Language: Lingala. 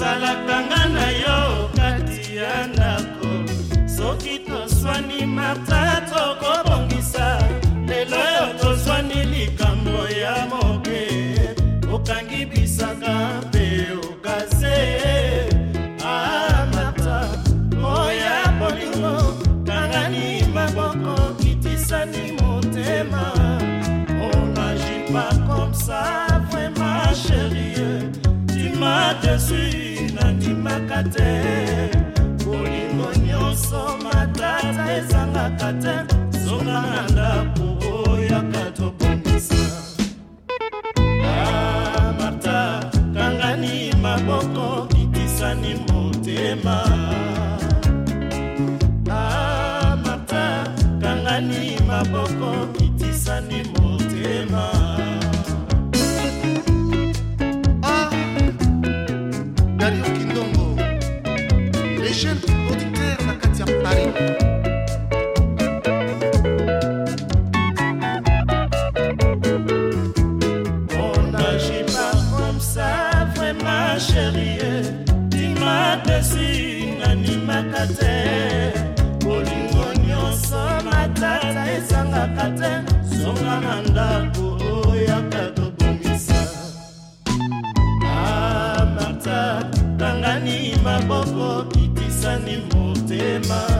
tozalakanga na yo kati ya ndako soki toswani marta tokobongisa lelo oyo tozwani likambo ya moke okangi bisaka mpe okaze amata ah, moya bolingo kangani maboko kitisani motema onagipakome ça, vraiment chérie, tu m'as déçu. ezalaka te bolingo nyonso matata ezangaka te zonga na ndako oyaka tobongisa ah, marta kangani maboko kitisani motema ah, marta kangani maboko kitisani motema te bolingo nyonso matata ezangaka te zonga na ndako oyaka kobimisa amata ah, tangani maboko kitisani motema